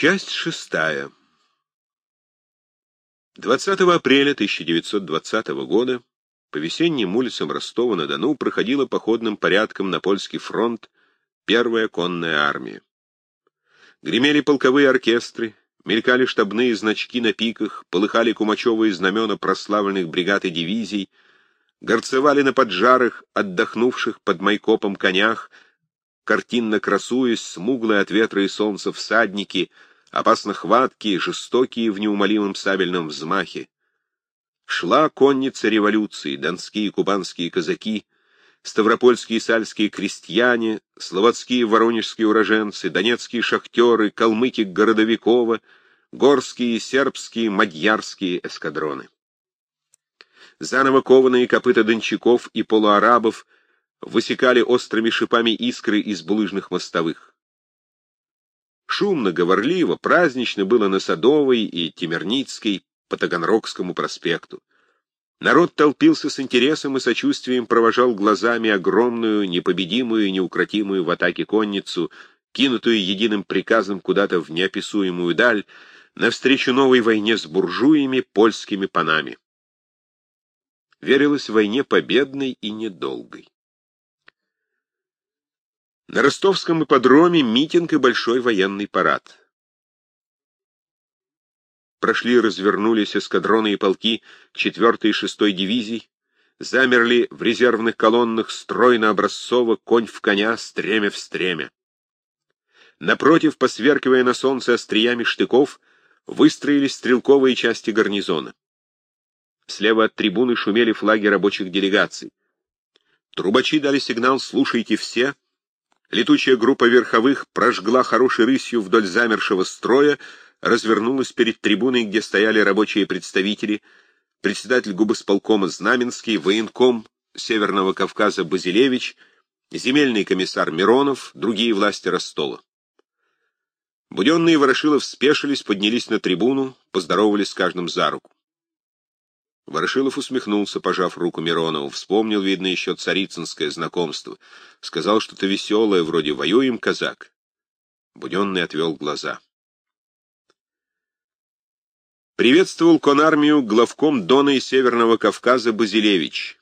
Часть шестая. 20 апреля 1920 года по весенним улицам Ростова-на-Дону проходила походным порядком на польский фронт первая конная армия. Гремели полковые оркестры, мелькали штабные значки на пиках, полыхали кумачевые знамена прославленных бригад и дивизий, горцевали на поджарых, отдохнувших под майкопом конях, картинно красуясь, смуглые от ветра и солнца всадники, опасно хваткие, жестокие в неумолимом сабельном взмахе. Шла конница революции, донские и кубанские казаки, ставропольские и сальские крестьяне, слободские и воронежские уроженцы, донецкие шахтеры, калмыки Городовикова, горские, сербские, мадьярские эскадроны. Заново кованые копыта дончаков и полуарабов — высекали острыми шипами искры из булыжных мостовых. Шумно, говорливо, празднично было на Садовой и Темерницкой по Таганрогскому проспекту. Народ толпился с интересом и сочувствием, провожал глазами огромную, непобедимую и неукротимую в атаке конницу, кинутую единым приказом куда-то в неописуемую даль, навстречу новой войне с буржуями, польскими панами. Верилось войне победной и недолгой. На ростовском ипподроме митинг и большой военный парад. Прошли развернулись эскадроны и полки 4 и 6 дивизий, замерли в резервных колоннах стройно-образцово, конь в коня, стремя в стремя. Напротив, посверкивая на солнце остриями штыков, выстроились стрелковые части гарнизона. Слева от трибуны шумели флаги рабочих делегаций. Трубачи дали сигнал «Слушайте все», Летучая группа верховых прожгла хорошей рысью вдоль замершего строя, развернулась перед трибуной, где стояли рабочие представители, председатель губосполкома Знаменский, военком Северного Кавказа Базилевич, земельный комиссар Миронов, другие власти Ростова. Буденные Ворошилов спешились, поднялись на трибуну, поздоровались с каждым за руку. Ворошилов усмехнулся, пожав руку Миронову, вспомнил, видно, еще царицынское знакомство. Сказал что-то веселое, вроде «воюем, казак». Буденный отвел глаза. Приветствовал конармию главком Дона и Северного Кавказа Базилевич.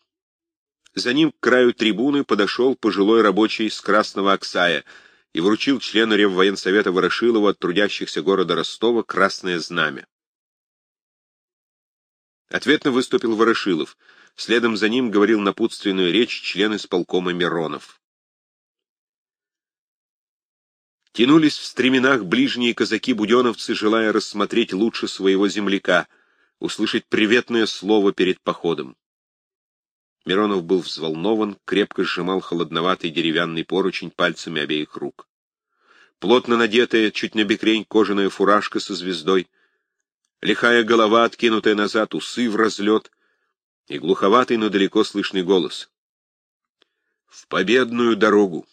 За ним к краю трибуны подошел пожилой рабочий с Красного Оксая и вручил члену Реввоенсовета Ворошилова от трудящихся города Ростова красное знамя. Ответно выступил Ворошилов. Следом за ним говорил напутственную речь член исполкома Миронов. Тянулись в стременах ближние казаки-буденовцы, желая рассмотреть лучше своего земляка, услышать приветное слово перед походом. Миронов был взволнован, крепко сжимал холодноватый деревянный поручень пальцами обеих рук. Плотно надетая, чуть на бекрень, кожаная фуражка со звездой — лихая голова, откинутая назад, усы в разлет и глуховатый, но далеко слышный голос. В победную дорогу,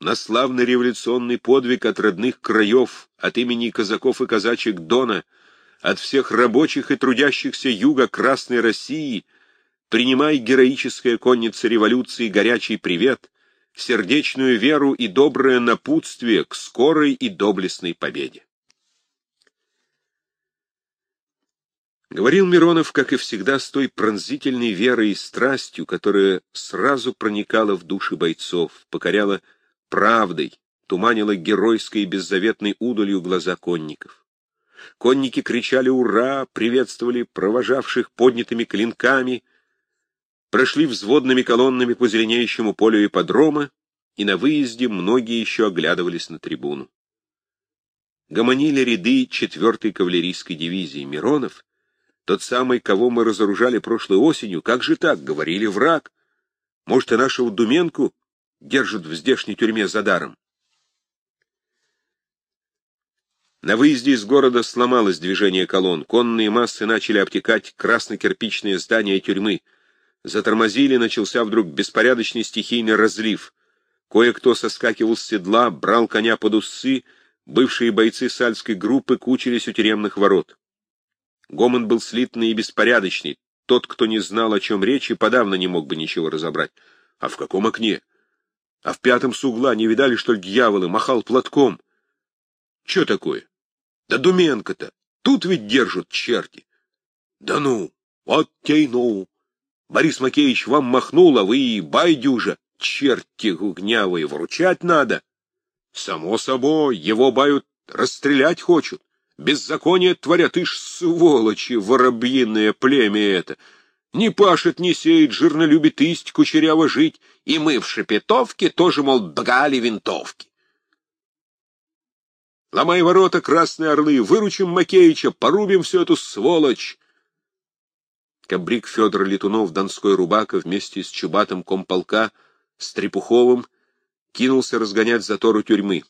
на славный революционный подвиг от родных краев, от имени казаков и казачек Дона, от всех рабочих и трудящихся юга Красной России, принимай героическая конница революции горячий привет, сердечную веру и доброе напутствие к скорой и доблестной победе. Говорил Миронов, как и всегда, с той пронзительной верой и страстью, которая сразу проникала в души бойцов, покоряла правдой, туманила геройской и беззаветной удалью глаза конников. Конники кричали «Ура!», приветствовали провожавших поднятыми клинками, прошли взводными колоннами по зеленеющему полю ипподрома, и на выезде многие еще оглядывались на трибуну. Гомонили ряды 4-й кавалерийской дивизии Миронов, тот самый, кого мы разоружали прошлой осенью, как же так, говорили враг? Может, и нашего Думенку держат в здешней тюрьме за даром? На выезде из города сломалось движение колонн, конные массы начали обтекать красно-кирпичные здания тюрьмы. Затормозили, начался вдруг беспорядочный стихийный разлив. Кое-кто соскакивал с седла, брал коня под усы, бывшие бойцы сальской группы кучились у тюремных ворот. Гомон был слитный и беспорядочный. Тот, кто не знал, о чем речь, и подавно не мог бы ничего разобрать. А в каком окне? А в пятом с угла не видали, что ли, дьяволы? Махал платком. Че такое? Да Думенко-то тут ведь держат черти. Да ну, вот тей ну. Борис Макеевич вам махнул, а вы и байдюжа. Черти гугнявые, вручать надо. Само собой, его бают расстрелять хочут. Беззаконие творят, ишь, сволочи, воробьиное племя это. Не пашет, не сеет, жирно любит исть, кучеряво жить. И мы в Шепетовке тоже, мол, бгали винтовки. Ломай ворота, красные орлы, выручим Макеича, порубим всю эту сволочь. Кабрик Федор Летунов, Донской Рубака, вместе с Чубатом комполка, с Трепуховым, кинулся разгонять затору тюрьмы.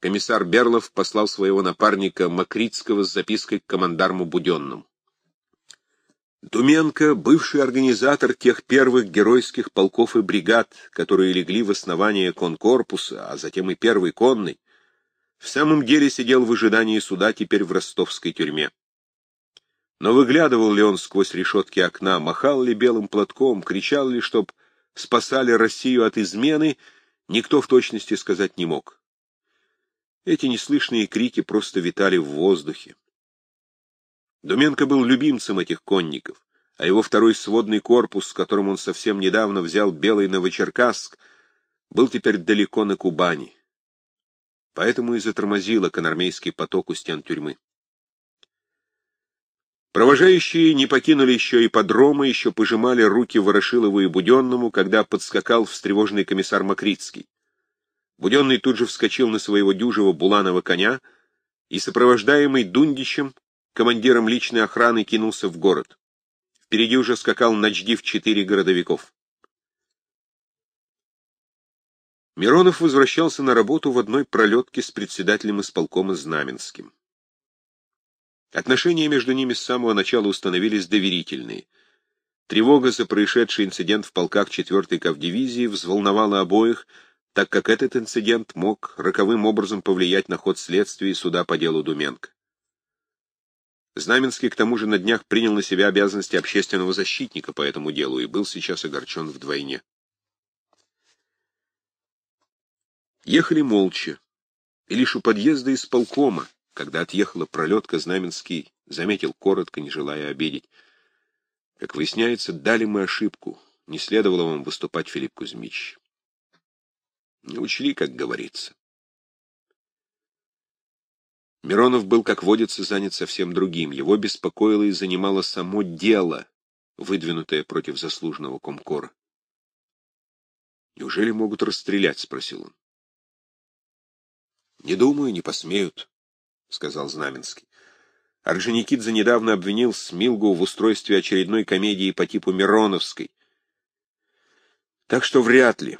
Комиссар Берлов послал своего напарника Макритского с запиской к командарму Буденному. Думенко, бывший организатор тех первых геройских полков и бригад, которые легли в основание конкорпуса, а затем и первый конный, в самом деле сидел в ожидании суда теперь в ростовской тюрьме. Но выглядывал ли он сквозь решетки окна, махал ли белым платком, кричал ли, чтоб спасали Россию от измены, никто в точности сказать не мог. Эти неслышные крики просто витали в воздухе. Думенко был любимцем этих конников, а его второй сводный корпус, с которым он совсем недавно взял Белый Новочеркасск, был теперь далеко на Кубани. Поэтому и затормозил экономейский поток у стен тюрьмы. Провожающие не покинули еще и подрома, еще пожимали руки Ворошилову и Буденному, когда подскакал встревоженный комиссар Макритский. Буденный тут же вскочил на своего дюжего буланого коня и, сопровождаемый Дундичем, командиром личной охраны, кинулся в город. Впереди уже скакал начдив четыре городовиков. Миронов возвращался на работу в одной пролетке с председателем исполкома Знаменским. Отношения между ними с самого начала установились доверительные. Тревога за происшедший инцидент в полках 4-й кавдивизии взволновала обоих, так как этот инцидент мог роковым образом повлиять на ход следствия и суда по делу Думенко. Знаменский к тому же на днях принял на себя обязанности общественного защитника по этому делу и был сейчас огорчен вдвойне. Ехали молча, и лишь у подъезда из полкома, когда отъехала пролетка, Знаменский заметил коротко, не желая обидеть. Как выясняется, дали мы ошибку. Не следовало вам выступать, Филипп Кузьмич. Не учли, как говорится. Миронов был, как водится, занят совсем другим. Его беспокоило и занимало само дело, выдвинутое против заслуженного комкора. «Неужели могут расстрелять?» — спросил он. Не думаю, не посмеют, — сказал Знаменский. Орджоникидзе недавно обвинил Смилгу в устройстве очередной комедии по типу Мироновской. Так что вряд ли.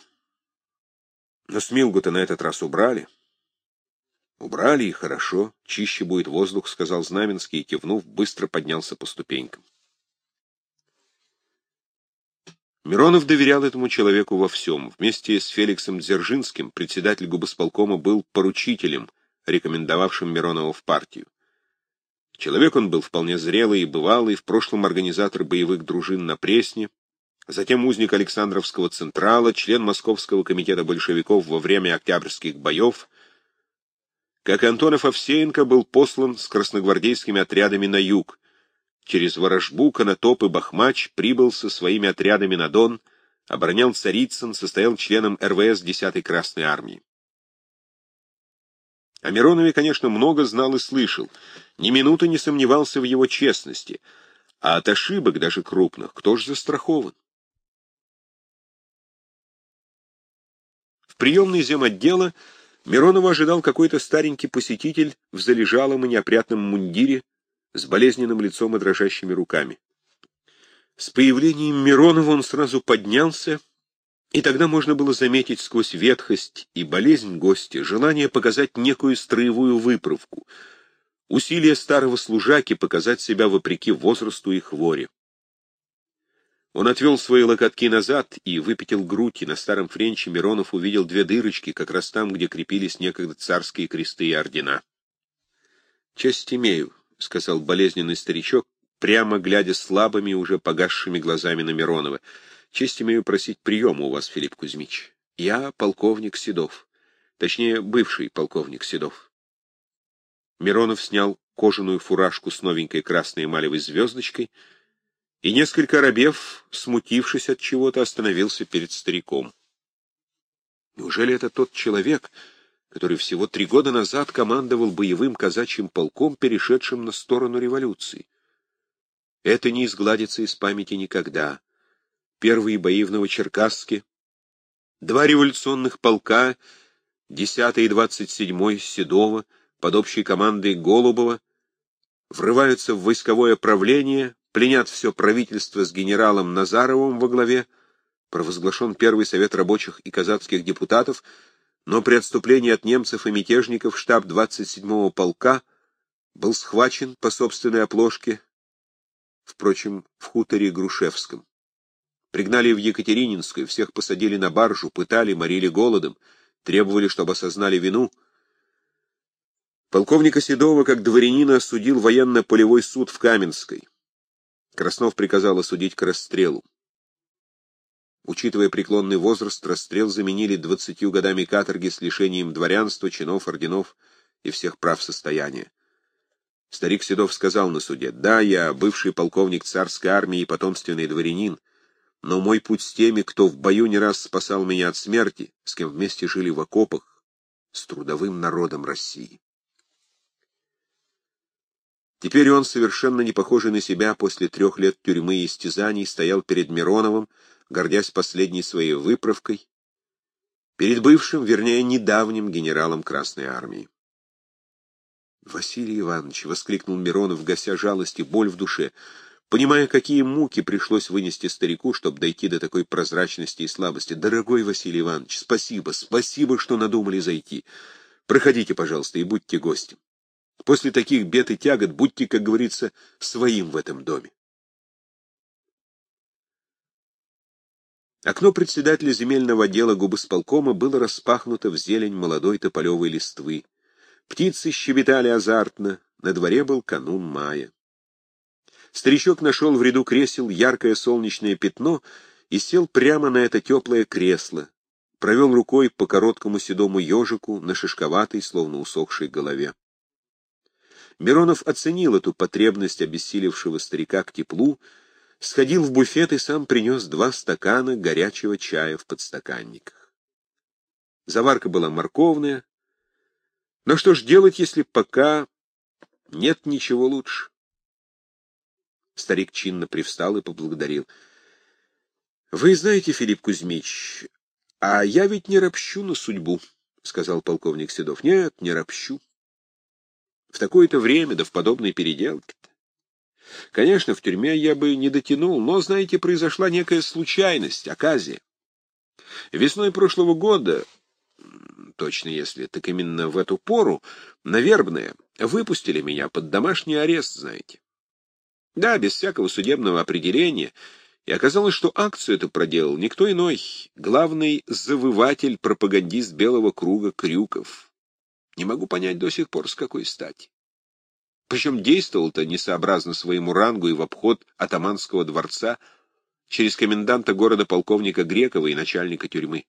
Но Смилгу-то на этот раз убрали. Убрали, и хорошо. Чище будет воздух, — сказал Знаменский, и, кивнув, быстро поднялся по ступенькам. Миронов доверял этому человеку во всем. Вместе с Феликсом Дзержинским председатель губосполкома был поручителем, рекомендовавшим Миронова в партию. Человек он был вполне зрелый и бывалый, в прошлом организатор боевых дружин на Пресне, затем узник Александровского Централа, член Московского комитета большевиков во время Октябрьских боев. Как Антонов Овсеенко, был послан с красногвардейскими отрядами на юг, через Ворожбу, Конотоп и Бахмач прибыл со своими отрядами на Дон, оборонял Царицын, состоял членом РВС 10-й Красной Армии. О Миронове, конечно, много знал и слышал, ни минуты не сомневался в его честности, а от ошибок, даже крупных, кто ж застрахован? В приемной земотдела Миронова ожидал какой-то старенький посетитель в залежалом и неопрятном мундире, с болезненным лицом и дрожащими руками. С появлением Миронова он сразу поднялся, и тогда можно было заметить сквозь ветхость и болезнь гостя желание показать некую строевую выправку, усилие старого служаки показать себя вопреки возрасту и хворе. Он отвел свои локотки назад и выпятил грудь, и на старом френче Миронов увидел две дырочки, как раз там, где крепились некогда царские кресты и ордена. «Честь имею», — сказал болезненный старичок, прямо глядя слабыми, уже погасшими глазами на Миронова. — Честь имею просить приема у вас, Филипп Кузьмич. Я полковник Седов. Точнее, бывший полковник Седов. Миронов снял кожаную фуражку с новенькой красной эмалевой звездочкой и, несколько рабев, смутившись от чего-то, остановился перед стариком. Неужели это тот человек, который всего три года назад командовал боевым казачьим полком, перешедшим на сторону революции? Это не изгладится из памяти никогда. Первые бои в Новочеркасске, два революционных полка, 10 и 27 Седова, под общей командой Голубова, врываются в войсковое правление, пленят все правительство с генералом Назаровым во главе, провозглашен Первый совет рабочих и казацких депутатов, но при отступлении от немцев и мятежников штаб 27-го полка был схвачен по собственной оплошке, впрочем, в хуторе Грушевском. Пригнали в Екатерининскую, всех посадили на баржу, пытали, морили голодом, требовали, чтобы осознали вину — Полковника Седова, как дворянина, осудил военно-полевой суд в Каменской. Краснов приказал осудить к расстрелу. Учитывая преклонный возраст, расстрел заменили двадцатью годами каторги с лишением дворянства, чинов, орденов и всех прав состояния. Старик Седов сказал на суде, «Да, я бывший полковник царской армии и потомственный дворянин, но мой путь с теми, кто в бою не раз спасал меня от смерти, с кем вместе жили в окопах, с трудовым народом России». Теперь он, совершенно не похожий на себя, после трех лет тюрьмы и истязаний, стоял перед Мироновым, гордясь последней своей выправкой, перед бывшим, вернее, недавним генералом Красной Армии. «Василий Иванович!» — воскликнул Миронов, гася жалость и боль в душе, понимая, какие муки пришлось вынести старику, чтобы дойти до такой прозрачности и слабости. «Дорогой Василий Иванович, спасибо, спасибо, что надумали зайти. Проходите, пожалуйста, и будьте гостем». После таких бед и тягот будьте, как говорится, своим в этом доме. Окно председателя земельного отдела губосполкома было распахнуто в зелень молодой тополевой листвы. Птицы щебетали азартно, на дворе был канун мая. Старичок нашел в ряду кресел яркое солнечное пятно и сел прямо на это теплое кресло, провел рукой по короткому седому ежику на шишковатой, словно усохшей голове. Миронов оценил эту потребность обессилевшего старика к теплу, сходил в буфет и сам принес два стакана горячего чая в подстаканниках. Заварка была морковная. Но что ж делать, если пока нет ничего лучше? Старик чинно привстал и поблагодарил. — Вы знаете, Филипп Кузьмич, а я ведь не ропщу на судьбу, — сказал полковник Седов. — Нет, не ропщу. В такое-то время, да в подобной переделке-то. Конечно, в тюрьме я бы не дотянул, но, знаете, произошла некая случайность, оказия. Весной прошлого года, точно если, так именно в эту пору, на Вербное выпустили меня под домашний арест, знаете. Да, без всякого судебного определения, и оказалось, что акцию эту проделал никто иной, главный завыватель-пропагандист Белого круга Крюков. Не могу понять до сих пор, с какой стати. Причем действовал-то несообразно своему рангу и в обход атаманского дворца через коменданта города полковника Грекова и начальника тюрьмы.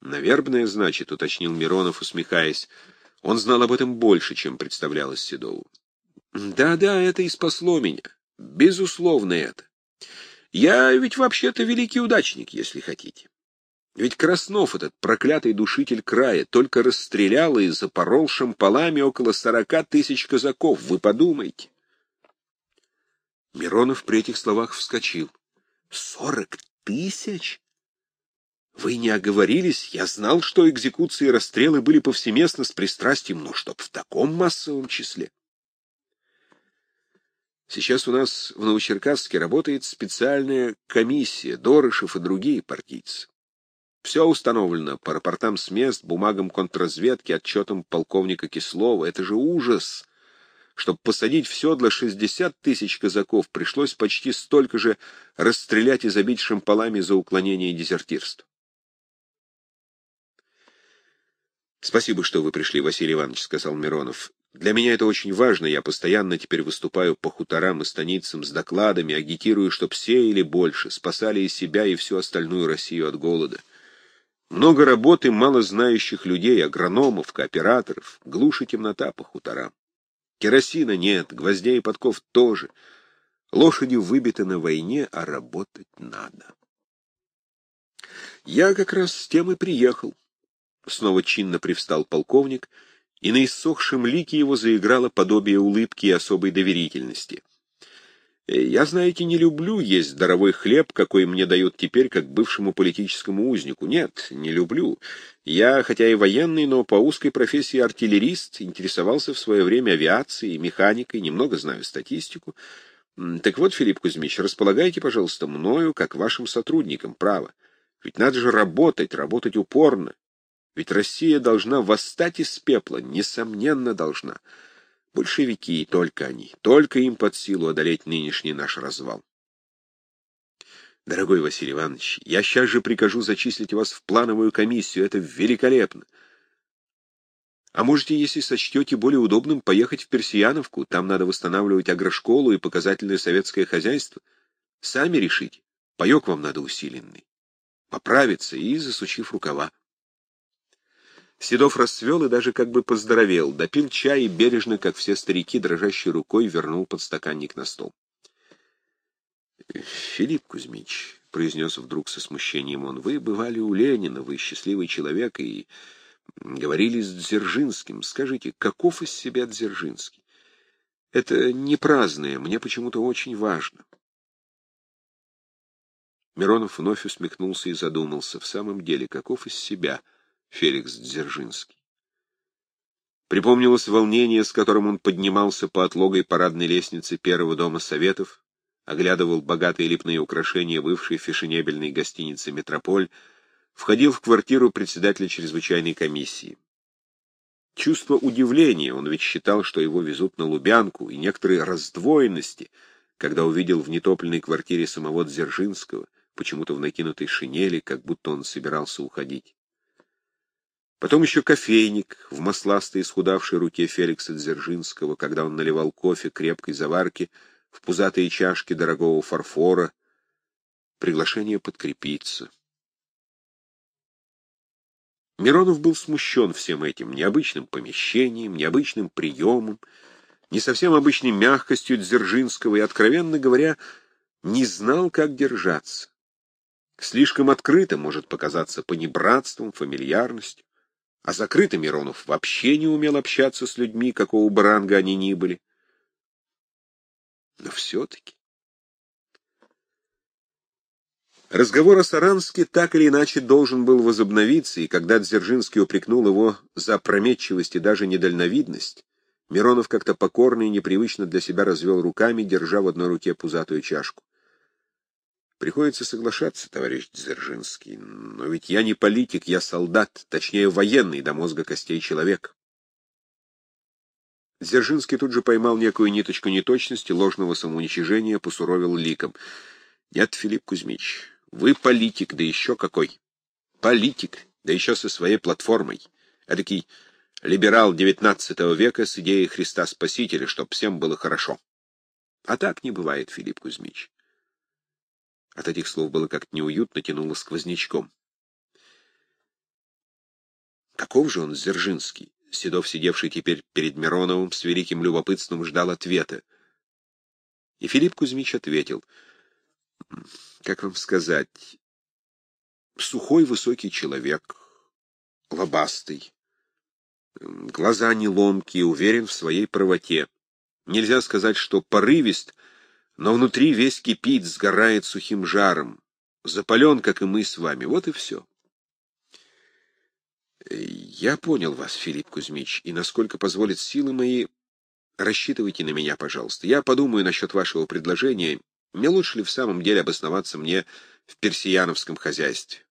«Наверное, значит», — уточнил Миронов, усмехаясь. Он знал об этом больше, чем представлялось Седову. «Да-да, это и спасло меня. Безусловно, это. Я ведь вообще-то великий удачник, если хотите. Ведь Краснов, этот проклятый душитель края, только расстрелял и запорол шампалами около сорока тысяч казаков. Вы подумайте. Миронов при этих словах вскочил. Сорок тысяч? Вы не оговорились? Я знал, что экзекуции и расстрелы были повсеместно с пристрастием, но чтоб в таком массовом числе. Сейчас у нас в Новочеркасске работает специальная комиссия, Дорышев и другие партийцы. Все установлено по рапортам с мест, бумагам контрразведки, отчетам полковника Кислова. Это же ужас! Чтобы посадить в седло 60 тысяч казаков, пришлось почти столько же расстрелять и забить шампалами за уклонение и дезертирство. «Спасибо, что вы пришли, Василий Иванович», — сказал Миронов. «Для меня это очень важно. Я постоянно теперь выступаю по хуторам и станицам с докладами, агитирую, чтоб или больше спасали и себя, и всю остальную Россию от голода». Много работы мало знающих людей, агрономов, кооператоров, глуши темнота по хуторам. Керосина нет, гвоздей и подков тоже. Лошади выбиты на войне, а работать надо. Я как раз с тем и приехал. Снова чинно привстал полковник, и на иссохшем лике его заиграло подобие улыбки и особой доверительности. Я, знаете, не люблю есть здоровой хлеб, какой мне дают теперь, как бывшему политическому узнику. Нет, не люблю. Я, хотя и военный, но по узкой профессии артиллерист, интересовался в свое время авиацией, механикой, немного знаю статистику. Так вот, Филипп Кузьмич, располагайте, пожалуйста, мною, как вашим сотрудником, право. Ведь надо же работать, работать упорно. Ведь Россия должна восстать из пепла, несомненно должна. Большевики, и только они, только им под силу одолеть нынешний наш развал. Дорогой Василий Иванович, я сейчас же прикажу зачислить вас в плановую комиссию, это великолепно. А можете, если сочтете более удобным, поехать в Персияновку, там надо восстанавливать агрошколу и показательное советское хозяйство. Сами решите, паек вам надо усиленный. Поправиться и засучив рукава. Седов расцвел и даже как бы поздоровел, допил чай и бережно, как все старики, дрожащей рукой вернул подстаканник на стол. — Филипп Кузьмич, — произнес вдруг со смущением он, — вы бывали у Ленина, вы счастливый человек, и говорили с Дзержинским. Скажите, каков из себя Дзержинский? Это не праздное, мне почему-то очень важно. Миронов вновь усмехнулся и задумался. В самом деле, каков из себя — Феликс Дзержинский. Припомнилось волнение, с которым он поднимался по отлогой парадной лестнице Первого дома Советов, оглядывал богатые липные украшения бывшей фешенебельной гостиницы «Метрополь», входил в квартиру председателя чрезвычайной комиссии. Чувство удивления, он ведь считал, что его везут на Лубянку, и некоторые раздвоенности, когда увидел в нетопленной квартире самого Дзержинского, почему-то в накинутой шинели, как будто он собирался уходить. Потом еще кофейник в масластой исхудавшей руке Феликса Дзержинского, когда он наливал кофе крепкой заварки в пузатые чашки дорогого фарфора. Приглашение подкрепиться. Миронов был смущен всем этим необычным помещением, необычным приемом, не совсем обычной мягкостью Дзержинского и, откровенно говоря, не знал, как держаться. Слишком открыто может показаться понебратством, фамильярностью. А закрытый Миронов вообще не умел общаться с людьми, какого бы ранга они ни были. Но все-таки... Разговор о Саранске так или иначе должен был возобновиться, и когда Дзержинский упрекнул его за опрометчивость и даже недальновидность, Миронов как-то покорно и непривычно для себя развел руками, держа в одной руке пузатую чашку. Приходится соглашаться, товарищ Дзержинский, но ведь я не политик, я солдат, точнее военный до мозга костей человек. Дзержинский тут же поймал некую ниточку неточности, ложного самоуничижения, посуровил ликом. Нет, Филипп Кузьмич, вы политик, да еще какой. Политик, да еще со своей платформой. Эдакий либерал XIX века с идеей Христа Спасителя, чтоб всем было хорошо. А так не бывает, Филипп Кузьмич. От этих слов было как-то неуютно, тянуло сквознячком. Каков же он, Дзержинский? Седов, сидевший теперь перед Мироновым, с великим любопытством ждал ответа. И Филипп Кузьмич ответил, как вам сказать, сухой высокий человек, лобастый, глаза не ломкие, уверен в своей правоте. Нельзя сказать, что порывист — но внутри весь кипит, сгорает сухим жаром. Запален, как и мы с вами. Вот и все. Я понял вас, Филипп Кузьмич, и насколько позволят силы мои, рассчитывайте на меня, пожалуйста. Я подумаю насчет вашего предложения, не лучше ли в самом деле обосноваться мне в персияновском хозяйстве.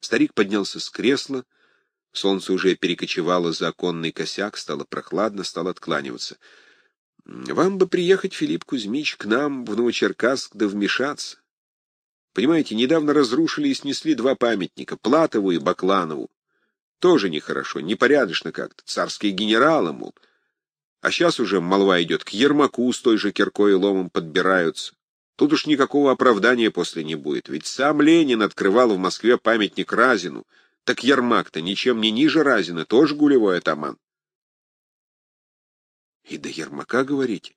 Старик поднялся с кресла, солнце уже перекочевало за оконный косяк, стало прохладно, стал откланиваться — вам бы приехать, Филипп Кузьмич, к нам в Новочеркасск да вмешаться. Понимаете, недавно разрушили и снесли два памятника, Платову и Бакланову. Тоже нехорошо, непорядочно как-то, царские генералы, мол. А сейчас уже молва идет, к Ермаку с той же киркой и ломом подбираются. Тут уж никакого оправдания после не будет, ведь сам Ленин открывал в Москве памятник Разину, так Ермак-то ничем не ниже Разина, тоже гулевой атаман. И до Ермака говорите?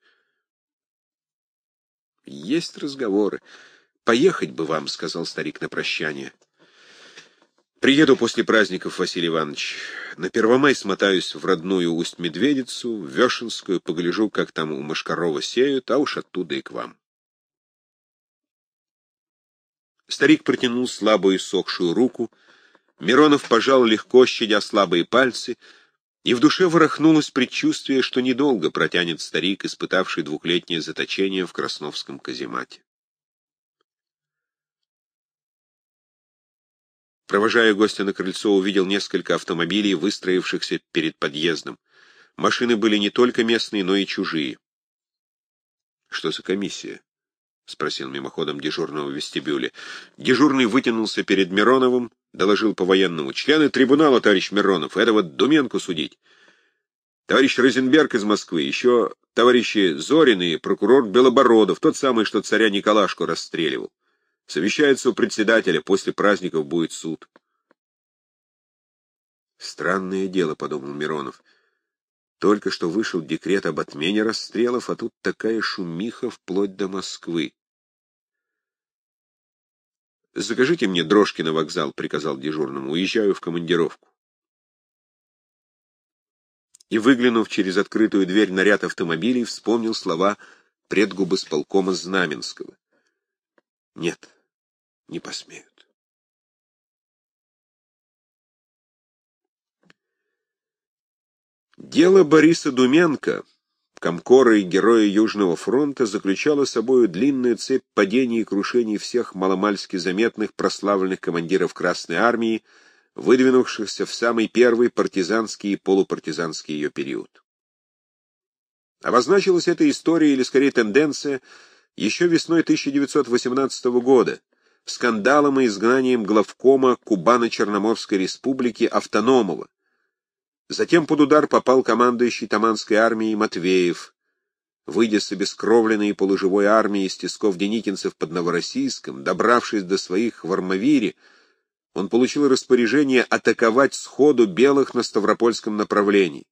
Есть разговоры. Поехать бы вам, — сказал старик на прощание. Приеду после праздников, Василий Иванович. На Первомай смотаюсь в родную Усть-Медведицу, в Вешенскую, погляжу, как там у Машкарова сеют, а уж оттуда и к вам. Старик протянул слабую сохшую руку. Миронов пожал легко, щадя слабые пальцы, и в душе ворохнулось предчувствие, что недолго протянет старик, испытавший двухлетнее заточение в Красновском каземате. Провожая гостя на крыльцо, увидел несколько автомобилей, выстроившихся перед подъездом. Машины были не только местные, но и чужие. Что за комиссия? — спросил мимоходом дежурного в вестибюле. Дежурный вытянулся перед Мироновым, доложил по-военному. «Члены трибунала, товарищ Миронов, это вот Думенку судить. Товарищ Розенберг из Москвы, еще товарищи Зорин и прокурор Белобородов, тот самый, что царя Николашку расстреливал. Совещается у председателя, после праздников будет суд». «Странное дело», — подумал Миронов. «Только что вышел декрет об отмене расстрелов, а тут такая шумиха вплоть до Москвы». «Закажите мне дрожки на вокзал», — приказал дежурному. «Уезжаю в командировку». И, выглянув через открытую дверь на ряд автомобилей, вспомнил слова предгубосполкома Знаменского. «Нет, не посмеют». Дело Бориса Думенко Комкора и героя Южного фронта заключала собою длинную цепь падений и крушений всех маломальски заметных прославленных командиров Красной Армии, выдвинувшихся в самый первый партизанский и полупартизанский ее период. Обозначилась эта история, или скорее тенденция, еще весной 1918 года, скандалом и изгнанием главкома Кубано-Черноморской республики Автономова, Затем под удар попал командующий Таманской армией Матвеев. Выйдя с обескровленной полуживой армией из тисков деникинцев под Новороссийском, добравшись до своих в Армавире, он получил распоряжение атаковать сходу белых на Ставропольском направлении.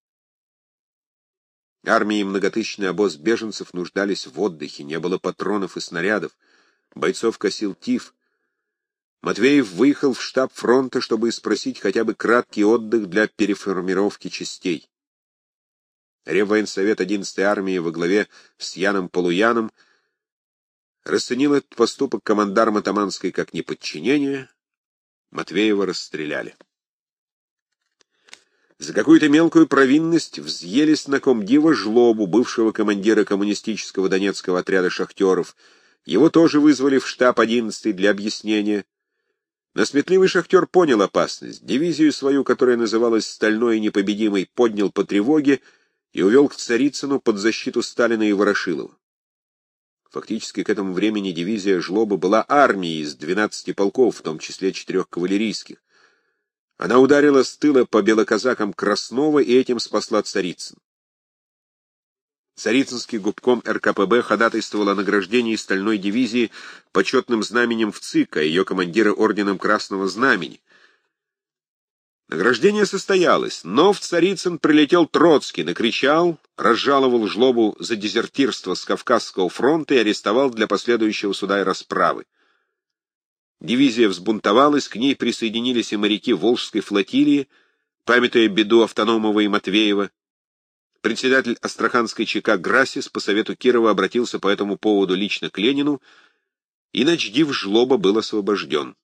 Армии и многотысячный обоз беженцев нуждались в отдыхе, не было патронов и снарядов, бойцов косил тиф, Матвеев выехал в штаб фронта, чтобы спросить хотя бы краткий отдых для переформировки частей. Реввоенсовет 11-й армии во главе с Яном Полуяном расценил этот поступок командарма Таманской как неподчинение, Матвеева расстреляли. За какую-то мелкую провинность взъелись на комдива Жлобу, бывшего командира коммунистического донецкого отряда шахтеров. Его тоже вызвали в штаб 11 для объяснения. Но сметливый шахтер понял опасность. Дивизию свою, которая называлась «Стальной и непобедимой», поднял по тревоге и увел к Царицыну под защиту Сталина и Ворошилова. Фактически к этому времени дивизия Жлоба была армией из 12 полков, в том числе четырех кавалерийских. Она ударила с тыла по белоказакам Краснова и этим спасла Царицын. Царицынский губком РКПБ ходатайствовал о награждении стальной дивизии почетным знаменем в ЦИК, а ее командира орденом Красного Знамени. Награждение состоялось, но в Царицын прилетел Троцкий, накричал, разжаловал жлобу за дезертирство с Кавказского фронта и арестовал для последующего суда и расправы. Дивизия взбунтовалась, к ней присоединились и моряки Волжской флотилии, памятуя беду Автономова и Матвеева, Председатель Астраханской ЧК Грасис по совету Кирова обратился по этому поводу лично к Ленину, и начдив Жлоба был освобожден.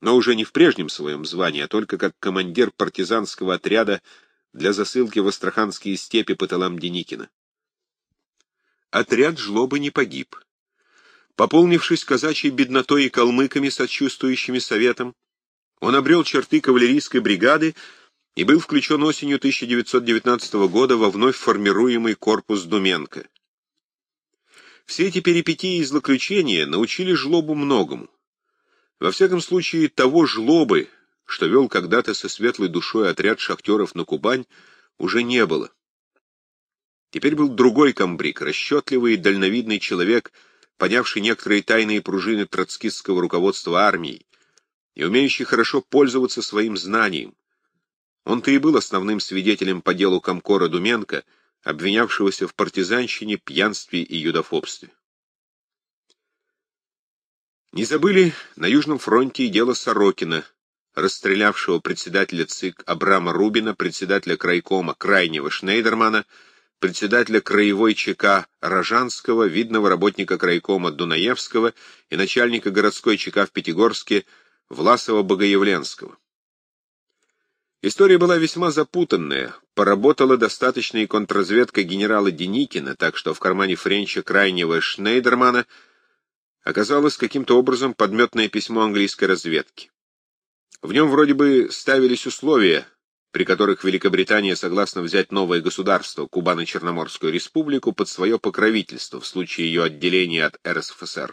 Но уже не в прежнем своем звании, а только как командир партизанского отряда для засылки в Астраханские степи по тылам Деникина. Отряд Жлоба не погиб. Пополнившись казачьей беднотой и калмыками, сочувствующими советом, он обрел черты кавалерийской бригады, и был включен осенью 1919 года во вновь формируемый корпус Думенко. Все эти перипетии и злоключения научили жлобу многому. Во всяком случае, того жлобы, что вел когда-то со светлой душой отряд шахтеров на Кубань, уже не было. Теперь был другой комбриг, расчетливый и дальновидный человек понявший некоторые тайные пружины троцкистского руководства армией и умеющий хорошо пользоваться своим знанием. Он-то и был основным свидетелем по делу Комкора Думенко, обвинявшегося в партизанщине, пьянстве и юдофобстве. Не забыли на Южном фронте и дело Сорокина, расстрелявшего председателя ЦИК Абрама Рубина, председателя крайкома Крайнего Шнейдермана, председателя краевой ЧК Рожанского, видного работника крайкома Дунаевского и начальника городской ЧК в Пятигорске Власова-Богоявленского. История была весьма запутанная, поработала достаточно и контрразведка генерала Деникина, так что в кармане Френча Крайнего Шнейдермана оказалось каким-то образом подметное письмо английской разведки. В нем вроде бы ставились условия, при которых Великобритания согласна взять новое государство, Кубано-Черноморскую республику, под свое покровительство в случае ее отделения от РСФСР.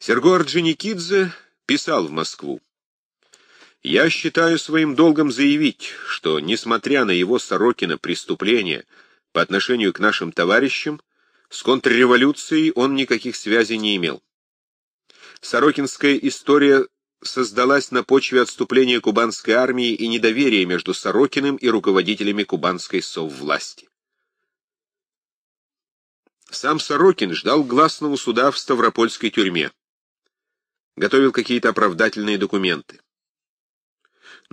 Серго Орджоникидзе писал в Москву. «Я считаю своим долгом заявить, что, несмотря на его Сорокина преступления по отношению к нашим товарищам, с контрреволюцией он никаких связей не имел. Сорокинская история создалась на почве отступления кубанской армии и недоверия между Сорокиным и руководителями кубанской соввласти. Сам Сорокин ждал гласного суда в Ставропольской тюрьме. Готовил какие-то оправдательные документы.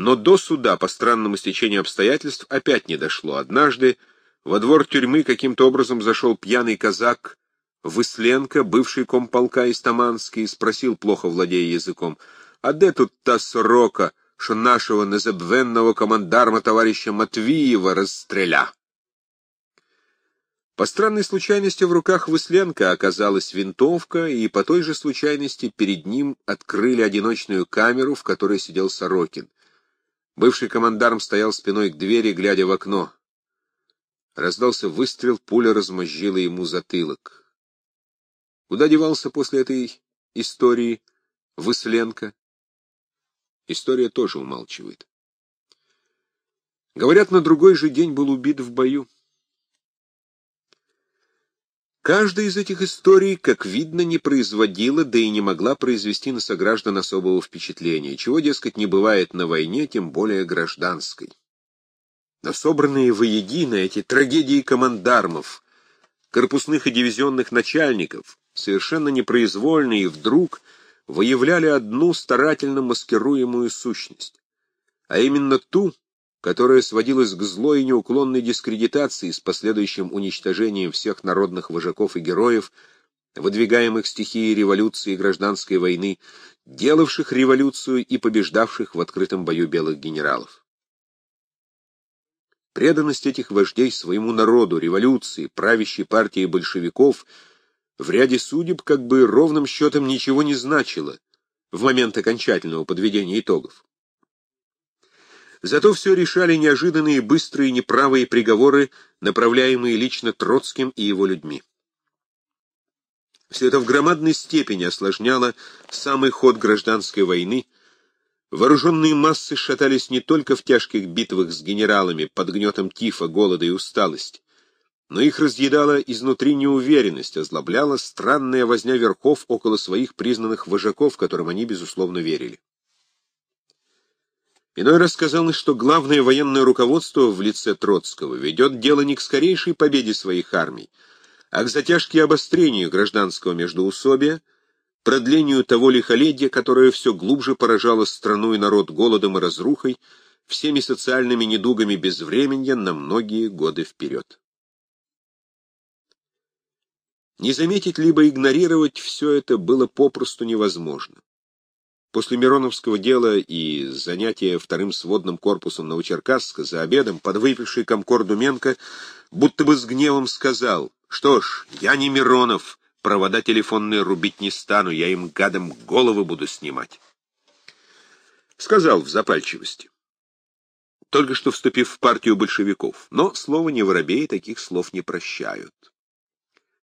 Но до суда по странному стечению обстоятельств опять не дошло. Однажды во двор тюрьмы каким-то образом зашел пьяный казак Высленко, бывший комполка Истаманский, спросил, плохо владея языком, «А де тут та сорока, що нашего незабвенного командарма товарища Матвиева расстреля?» По странной случайности в руках Высленко оказалась винтовка, и по той же случайности перед ним открыли одиночную камеру, в которой сидел Сорокин. Бывший командарм стоял спиной к двери, глядя в окно. Раздался выстрел, пуля размозжила ему затылок. Куда девался после этой истории Высленко? История тоже умалчивает. Говорят, на другой же день был убит в бою. Каждая из этих историй, как видно, не производила, да и не могла произвести на сограждан особого впечатления, чего, дескать, не бывает на войне, тем более гражданской. Но собранные воедино эти трагедии командармов, корпусных и дивизионных начальников, совершенно непроизвольно и вдруг выявляли одну старательно маскируемую сущность, а именно ту, которая сводилась к злой и неуклонной дискредитации с последующим уничтожением всех народных вожаков и героев, выдвигаемых стихией революции и гражданской войны, делавших революцию и побеждавших в открытом бою белых генералов. Преданность этих вождей своему народу, революции, правящей партии большевиков — в ряде судеб как бы ровным счетом ничего не значило в момент окончательного подведения итогов. Зато все решали неожиданные, быстрые, неправые приговоры, направляемые лично Троцким и его людьми. Все это в громадной степени осложняло самый ход гражданской войны. Вооруженные массы шатались не только в тяжких битвах с генералами под гнетом тифа, голода и усталости, но их разъедала изнутри неуверенность, озлобляла странная возня верхов около своих признанных вожаков, которым они, безусловно, верили. Иной раз казалось, что главное военное руководство в лице Троцкого ведет дело не к скорейшей победе своих армий, а к затяжке обострению гражданского междоусобия, продлению того лихоледия, которое все глубже поражало страну и народ голодом и разрухой, всеми социальными недугами безвременья на многие годы вперед. Не заметить либо игнорировать все это было попросту невозможно. После Мироновского дела и занятия вторым сводным корпусом Новочеркасска за обедом подвыпивший комкор Думенко будто бы с гневом сказал, «Что ж, я не Миронов, провода телефонные рубить не стану, я им, гадом, головы буду снимать». Сказал в запальчивости, только что вступив в партию большевиков, но слово не воробей таких слов не прощают.